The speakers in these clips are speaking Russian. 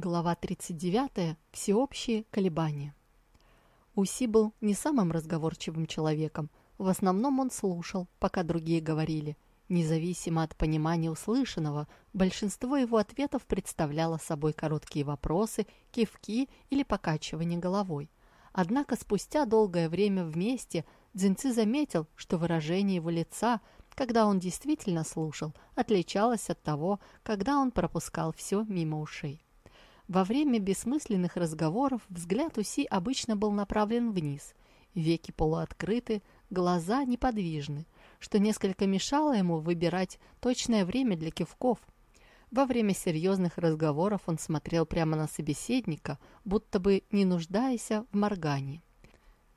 Глава 39. Всеобщие колебания. Уси был не самым разговорчивым человеком. В основном он слушал, пока другие говорили. Независимо от понимания услышанного, большинство его ответов представляло собой короткие вопросы, кивки или покачивание головой. Однако спустя долгое время вместе Дзинцы заметил, что выражение его лица, когда он действительно слушал, отличалось от того, когда он пропускал все мимо ушей. Во время бессмысленных разговоров взгляд Уси обычно был направлен вниз. Веки полуоткрыты, глаза неподвижны, что несколько мешало ему выбирать точное время для кивков. Во время серьезных разговоров он смотрел прямо на собеседника, будто бы не нуждаясь в моргании.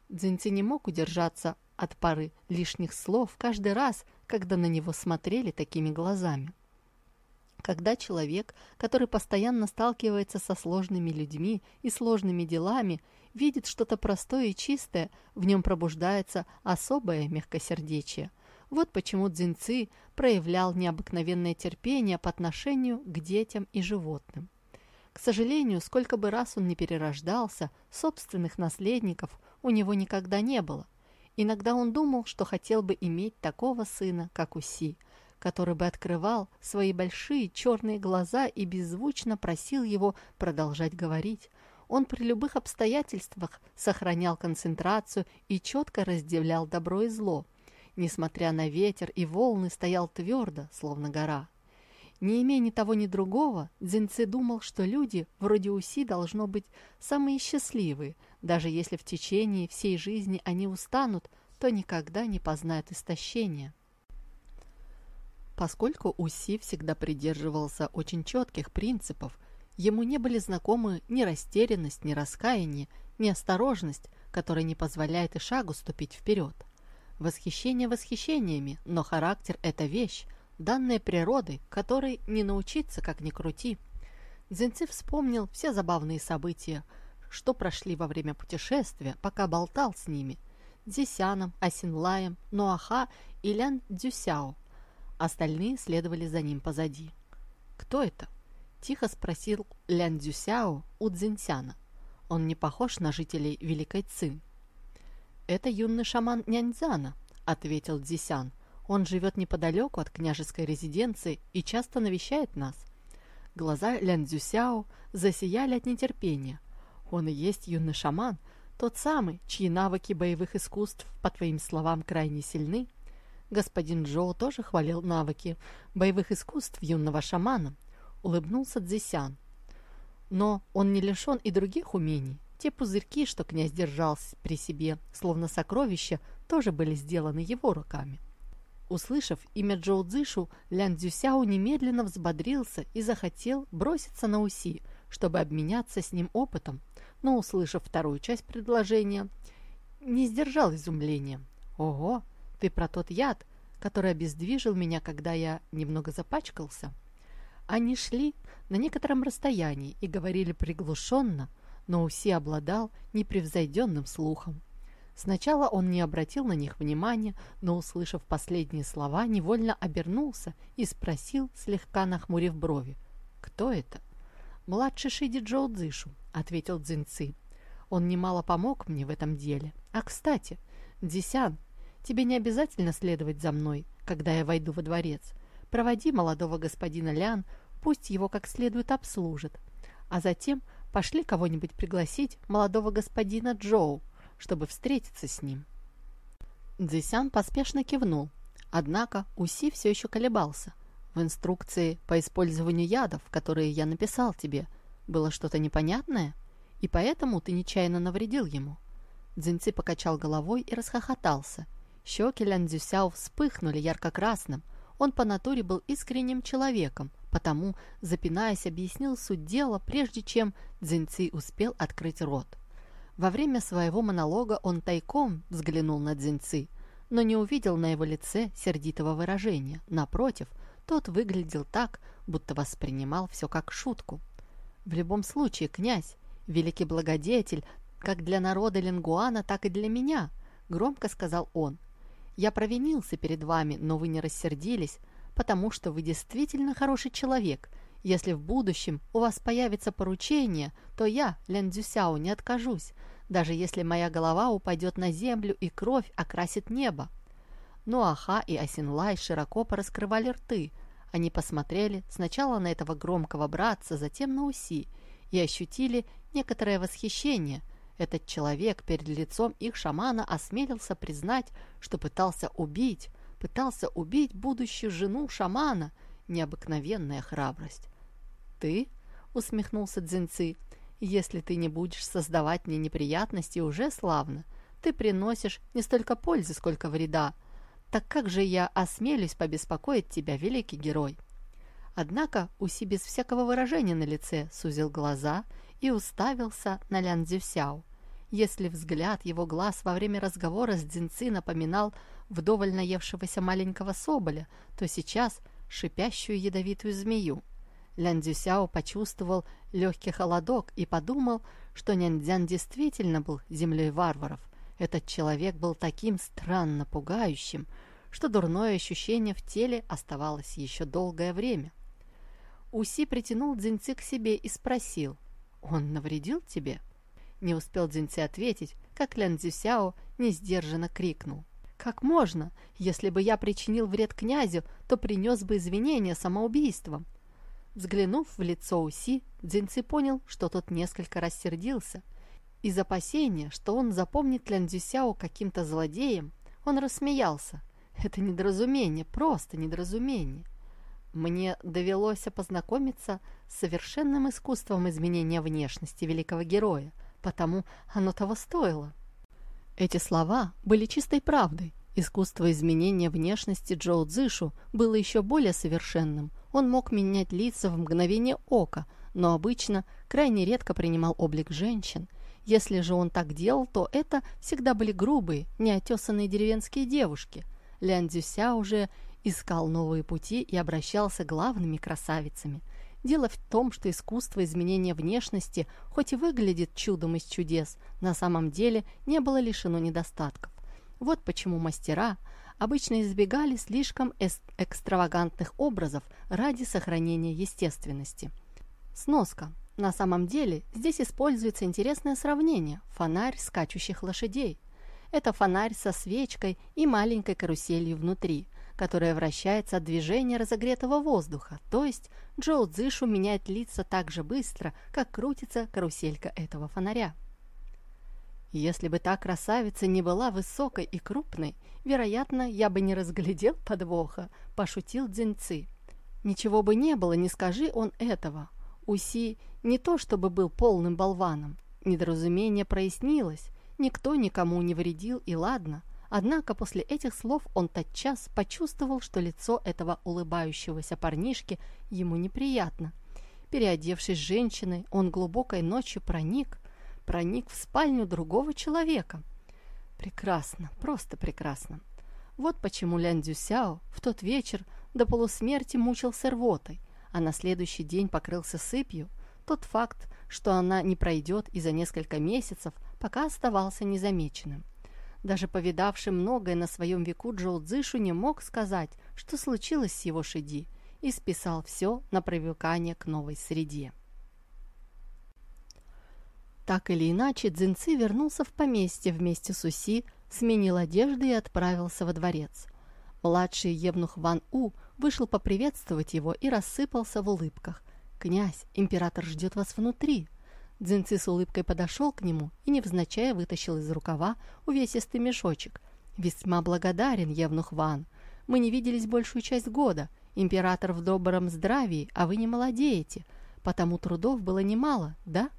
Дзиньци не мог удержаться от пары лишних слов каждый раз, когда на него смотрели такими глазами. Когда человек, который постоянно сталкивается со сложными людьми и сложными делами, видит что-то простое и чистое, в нем пробуждается особое мягкосердечие. Вот почему Дзинцы проявлял необыкновенное терпение по отношению к детям и животным. К сожалению, сколько бы раз он не перерождался, собственных наследников у него никогда не было. Иногда он думал, что хотел бы иметь такого сына, как Уси – который бы открывал свои большие черные глаза и беззвучно просил его продолжать говорить. Он при любых обстоятельствах сохранял концентрацию и четко разделял добро и зло. Несмотря на ветер и волны, стоял твердо, словно гора. Не имея ни того, ни другого, Дзинцы думал, что люди вроде Уси должно быть самые счастливые, даже если в течение всей жизни они устанут, то никогда не познают истощения. Поскольку Уси всегда придерживался очень четких принципов, ему не были знакомы ни растерянность, ни раскаяние, ни осторожность, которая не позволяет и шагу ступить вперед. Восхищение восхищениями, но характер – это вещь, данная природой, которой не научиться, как ни крути. Дзинци вспомнил все забавные события, что прошли во время путешествия, пока болтал с ними – Дзисяном, Асинлаем, Нуаха и Лян Дзюсяо. Остальные следовали за ним позади. «Кто это?» – тихо спросил Лян Цзюсяо у Цзиньсяна. «Он не похож на жителей Великой Цин». «Это юный шаман Няньцзана», – ответил Дзисян. «Он живет неподалеку от княжеской резиденции и часто навещает нас». Глаза Лян Цзюсяо засияли от нетерпения. «Он и есть юный шаман, тот самый, чьи навыки боевых искусств, по твоим словам, крайне сильны». Господин Джоу тоже хвалил навыки боевых искусств юного шамана. Улыбнулся Цзисян. Но он не лишен и других умений. Те пузырьки, что князь держал при себе, словно сокровища, тоже были сделаны его руками. Услышав имя Джоу Цзишу, Лян Цзюсяо немедленно взбодрился и захотел броситься на Уси, чтобы обменяться с ним опытом, но, услышав вторую часть предложения, не сдержал изумления. «Ого, ты про тот яд, который обездвижил меня, когда я немного запачкался?» Они шли на некотором расстоянии и говорили приглушенно, но Уси обладал непревзойденным слухом. Сначала он не обратил на них внимания, но, услышав последние слова, невольно обернулся и спросил, слегка нахмурив брови, «Кто это?» «Младший Шиди Джоу Цзышу», — ответил Цзиньцы. «Он немало помог мне в этом деле. А, кстати, Дзисян, Тебе не обязательно следовать за мной, когда я войду во дворец. Проводи молодого господина Лян, пусть его как следует обслужат. А затем пошли кого-нибудь пригласить молодого господина Джоу, чтобы встретиться с ним». Цзисян поспешно кивнул, однако Уси все еще колебался. В инструкции по использованию ядов, которые я написал тебе, было что-то непонятное, и поэтому ты нечаянно навредил ему. Дзиньци покачал головой и расхохотался – Щеки Лян Цзюсяо вспыхнули ярко-красным. Он по натуре был искренним человеком, потому, запинаясь, объяснил суть дела, прежде чем Цзиньци успел открыть рот. Во время своего монолога он тайком взглянул на Цзиньци, но не увидел на его лице сердитого выражения. Напротив, тот выглядел так, будто воспринимал все как шутку. В любом случае, князь, великий благодетель, как для народа Лингуана, так и для меня, громко сказал он – я провинился перед вами, но вы не рассердились, потому что вы действительно хороший человек, Если в будущем у вас появится поручение, то я, Лян Цзюсяо, не откажусь, даже если моя голова упадет на землю и кровь окрасит небо. Ну Аха и Асинлай широко пораскрывали рты. Они посмотрели сначала на этого громкого братца, затем на Уси и ощутили некоторое восхищение. Этот человек перед лицом их шамана осмелился признать, что пытался убить, пытался убить будущую жену шамана. Необыкновенная храбрость. «Ты?» — усмехнулся Дзинцы. «Если ты не будешь создавать мне неприятности, уже славно. Ты приносишь не столько пользы, сколько вреда. Так как же я осмелюсь побеспокоить тебя, великий герой?» Однако Уси без всякого выражения на лице сузил глаза и уставился на Лян Цзюсяо. Если взгляд его глаз во время разговора с Дзинцы напоминал вдоволь наевшегося маленького соболя, то сейчас шипящую ядовитую змею. Лян Цзюсяо почувствовал легкий холодок и подумал, что Няндзян действительно был землей варваров. Этот человек был таким странно пугающим, что дурное ощущение в теле оставалось еще долгое время. Уси притянул Дзиньци к себе и спросил, «Он навредил тебе?» Не успел Дзиньци ответить, как Лян Цзюсяо несдержанно крикнул. «Как можно? Если бы я причинил вред князю, то принес бы извинения самоубийством». Взглянув в лицо Уси, Дзиньци понял, что тот несколько рассердился. Из опасения, что он запомнит Лян Цзюсяо каким-то злодеем, он рассмеялся. Это недоразумение, просто недоразумение. Мне довелось познакомиться с совершенным искусством изменения внешности великого героя, потому оно того стоило. Эти слова были чистой правдой. Искусство изменения внешности Джоу Цзышу было еще более совершенным. Он мог менять лица в мгновение ока, но обычно крайне редко принимал облик женщин. Если же он так делал, то это всегда были грубые, неотесанные деревенские девушки. Лян Цзюся уже искал новые пути и обращался главными красавицами. Дело в том, что искусство изменения внешности, хоть и выглядит чудом из чудес, на самом деле не было лишено недостатков. Вот почему мастера обычно избегали слишком экстравагантных образов ради сохранения естественности. Сноска. На самом деле здесь используется интересное сравнение – фонарь скачущих лошадей. Это фонарь со свечкой и маленькой каруселью внутри – которая вращается от движения разогретого воздуха, то есть Джоу Цзышу меняет лица так же быстро, как крутится каруселька этого фонаря. Если бы та красавица не была высокой и крупной, вероятно, я бы не разглядел подвоха, пошутил Дзиньци. Ничего бы не было, не скажи он этого. Уси не то чтобы был полным болваном. Недоразумение прояснилось, никто никому не вредил, и ладно. Однако после этих слов он тотчас почувствовал, что лицо этого улыбающегося парнишки ему неприятно. Переодевшись женщиной, он глубокой ночью проник, проник в спальню другого человека. Прекрасно, просто прекрасно. Вот почему Лян Дюсяо в тот вечер до полусмерти мучился рвотой, а на следующий день покрылся сыпью. Тот факт, что она не пройдет и за несколько месяцев, пока оставался незамеченным. Даже повидавший многое на своем веку Джоу Цзышу не мог сказать, что случилось с его Шиди, и списал все на привыкание к новой среде. Так или иначе, Цзиньцы вернулся в поместье вместе с Уси, сменил одежды и отправился во дворец. Младший евнух Ван У вышел поприветствовать его и рассыпался в улыбках. «Князь, император ждет вас внутри!» Дзинцы с улыбкой подошел к нему и невзначай вытащил из рукава увесистый мешочек. «Весьма благодарен, Евнух Ван. Мы не виделись большую часть года. Император в добром здравии, а вы не молодеете. Потому трудов было немало, да?»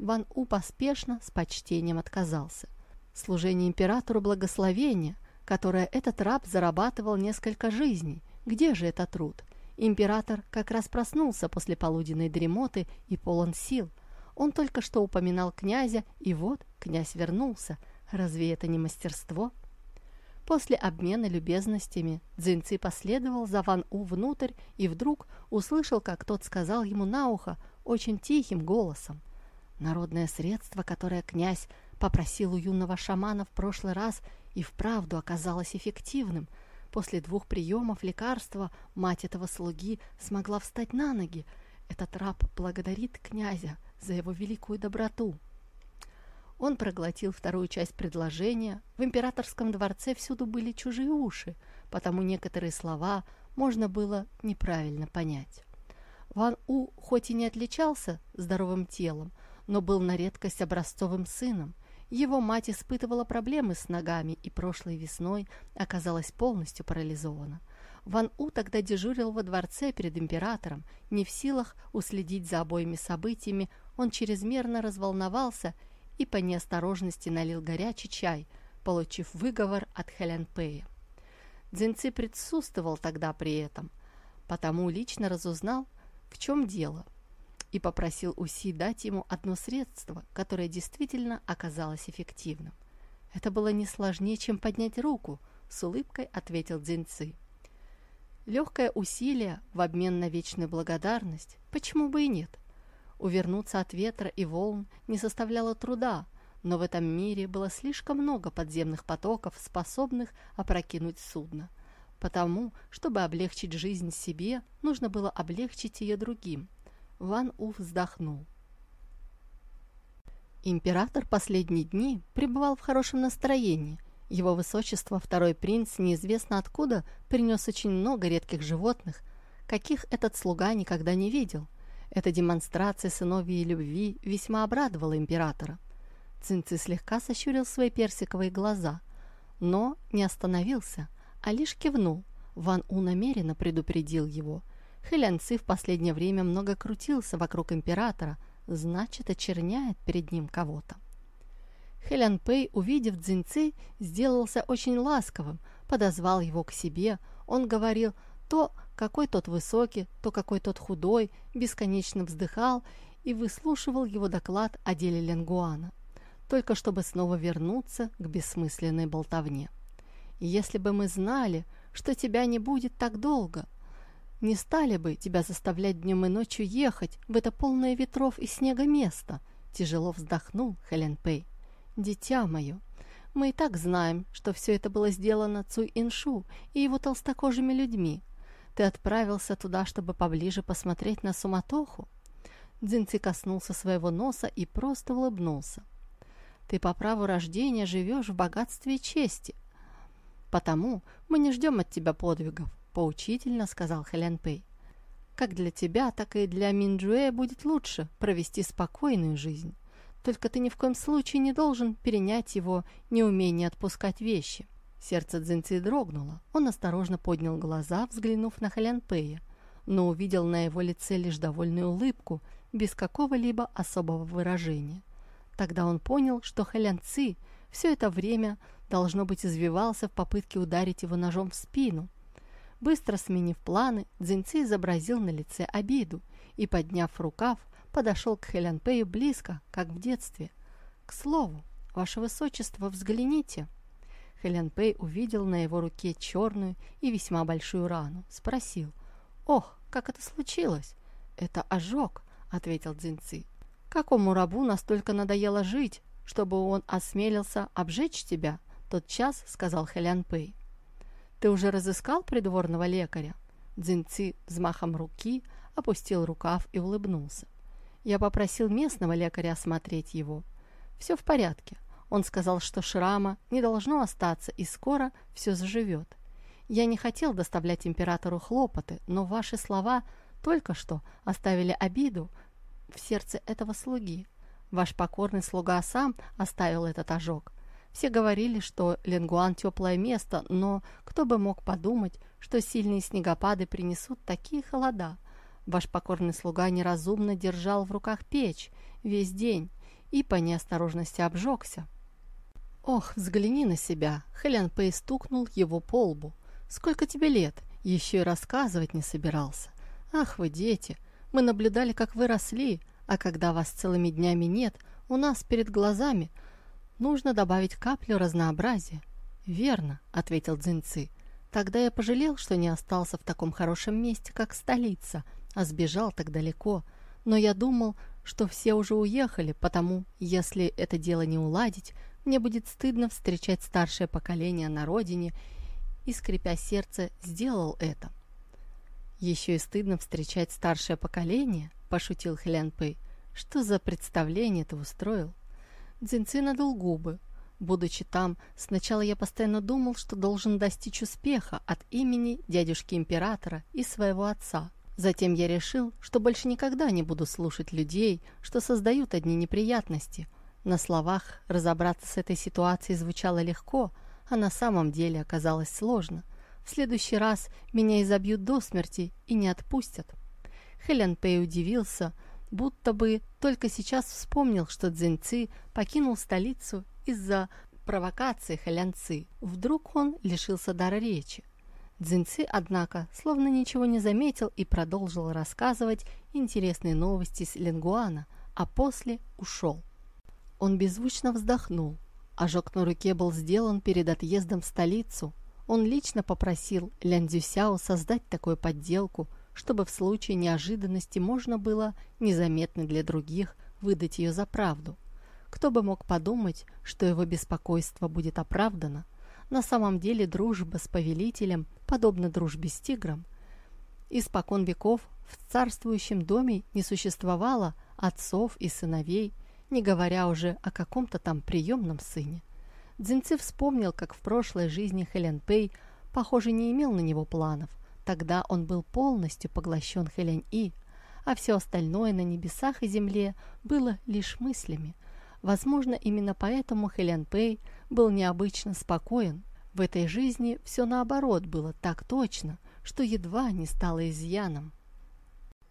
Ван У поспешно, с почтением отказался. Служение императору благословения, которое этот раб зарабатывал несколько жизней. Где же этот труд? Император как раз проснулся после полуденной дремоты и полон сил – он только что упоминал князя, и вот князь вернулся. Разве это не мастерство? После обмена любезностями Дзиньци последовал за Ван У внутрь и вдруг услышал, как тот сказал ему на ухо очень тихим голосом. Народное средство, которое князь попросил у юного шамана в прошлый раз, и вправду оказалось эффективным. После двух приемов лекарства мать этого слуги смогла встать на ноги, Этот раб благодарит князя за его великую доброту. Он проглотил вторую часть предложения. В императорском дворце всюду были чужие уши, потому некоторые слова можно было неправильно понять. Ван У хоть и не отличался здоровым телом, но был на редкость образцовым сыном. Его мать испытывала проблемы с ногами и прошлой весной оказалась полностью парализована. Ван У тогда дежурил во дворце перед императором. Не в силах уследить за обоими событиями, он чрезмерно разволновался и по неосторожности налил горячий чай, получив выговор от Хэлян Пэя. Дзинци присутствовал тогда при этом, потому лично разузнал, в чем дело, и попросил Уси дать ему одно средство, которое действительно оказалось эффективным. «Это было не сложнее, чем поднять руку», — с улыбкой ответил Дзинцы. Легкое усилие в обмен на вечную благодарность, почему бы и нет? Увернуться от ветра и волн не составляло труда, но в этом мире было слишком много подземных потоков, способных опрокинуть судно. Потому, чтобы облегчить жизнь себе, нужно было облегчить ее другим. Ван У вздохнул. Император последние дни пребывал в хорошем настроении. Его высочество, второй принц, неизвестно откуда, принес очень много редких животных, каких этот слуга никогда не видел. Эта демонстрация сыновьей любви весьма обрадовала императора. Цинци слегка сощурил свои персиковые глаза, но не остановился, а лишь кивнул. Ван У намеренно предупредил его. Хэлян Ци в последнее время много крутился вокруг императора, значит, очерняет перед ним кого-то. Хэлян Пэй, увидев Цзиньци, сделался очень ласковым, подозвал его к себе. Он говорил то, какой тот высокий, то какой тот худой, бесконечно вздыхал и выслушивал его доклад о деле Ленгуана только чтобы снова вернуться к бессмысленной болтовне. если бы мы знали, что тебя не будет так долго, не стали бы тебя заставлять днем и ночью ехать в это полное ветров и снега место, тяжело вздохнул Хелен Пэй. Дитя мое, мы и так знаем, что все это было сделано Цуй Иншу и его толстокожими людьми. Ты отправился туда, чтобы поближе посмотреть на суматоху?» Дзинци коснулся своего носа и просто улыбнулся. Ты по праву рождения живешь в богатстве и чести. Потому мы не ждем от тебя подвигов, поучительно сказал Хелен Пэй. Как для тебя, так и для Минджуэ будет лучше провести спокойную жизнь. Только ты ни в коем случае не должен перенять его неумение отпускать вещи. Сердце Цзиньци дрогнуло. Он осторожно поднял глаза, взглянув на Хэлян Пэя, но увидел на его лице лишь довольную улыбку, без какого-либо особого выражения. Тогда он понял, что Хэлян Ци все это время, должно быть, извивался в попытке ударить его ножом в спину. Быстро сменив планы, Цзиньци изобразил на лице обиду и, подняв рукав, подошел к Хэлян Пэю близко, как в детстве. «К слову, ваше высочество, взгляните!» Хэлян Пэй увидел на его руке черную и весьма большую рану. Спросил, «Ох, как это случилось?» «Это ожог», — ответил Цзиньци. Какому рабу настолько надоело жить, чтобы он осмелился обжечь тебя? Тот час, сказал Хэлян Пэй. Ты уже разыскал придворного лекаря? Цзиньци взмахом руки опустил рукав и улыбнулся. Я попросил местного лекаря осмотреть его. Все в порядке. Он сказал, что шрама не должно остаться и скоро все заживет. Я не хотел доставлять императору хлопоты, но ваши слова только что оставили обиду в сердце этого слуги. Ваш покорный слуга сам оставил этот ожог. Все говорили, что Ленгуан – теплое место, но кто бы мог подумать, что сильные снегопады принесут такие холода. Ваш покорный слуга неразумно держал в руках печь весь день и по неосторожности обжегся. «Ох, взгляни на себя!» – Хелен Пэй стукнул его по лбу. «Сколько тебе лет? Еще и рассказывать не собирался. Ах вы, дети! Мы наблюдали, как вы росли, а когда вас целыми днями нет, у нас перед глазами нужно добавить каплю разнообразия. «Верно», — ответил Дзинцы. «Тогда я пожалел, что не остался в таком хорошем месте, как столица, а сбежал так далеко. Но я думал, что все уже уехали, потому, если это дело не уладить, мне будет стыдно встречать старшее поколение на родине, и, скрипя сердце, сделал это. Еще и стыдно встречать старшее поколение. пошутил Хэлян Пэй. «Что за представление ты устроил?» Дзинцы надул губы. Будучи там, сначала я постоянно думал, что должен достичь успеха от имени дядюшки императора и своего отца. Затем я решил, что больше никогда не буду слушать людей, что создают одни неприятности. На словах разобраться с этой ситуацией звучало легко, а на самом деле оказалось сложно. В следующий раз меня изобьют до смерти и не отпустят. Хелен Пэй удивился, будто бы только сейчас вспомнил, что Цзиньци покинул столицу из-за провокации Хэлянцы. Вдруг он лишился дара речи. Цзиньци, однако, словно ничего не заметил и продолжил рассказывать интересные новости с Лингуана, а после ушел. Он беззвучно вздохнул. Ожог на руке был сделан перед отъездом в столицу. Он лично попросил Лян Цзюсяо создать такую подделку, чтобы в случае неожиданности можно было незаметно для других выдать ее за правду. Кто бы мог подумать, что его беспокойство будет оправдано? На самом деле дружба с повелителем подобна дружбе с тигром. Испокон веков в царствующем доме не существовало отцов и сыновей, не говоря уже о каком-то там приемном сыне. Дзинцы вспомнил, как в прошлой жизни Хелен Пэй, похоже, не имел на него планов. Тогда он был полностью поглощен Хелен И, а все остальное на небесах и земле было лишь мыслями – Возможно, именно поэтому Хелен Пэй был необычно спокоен. В этой жизни все наоборот было так точно, что едва не стало изъяном.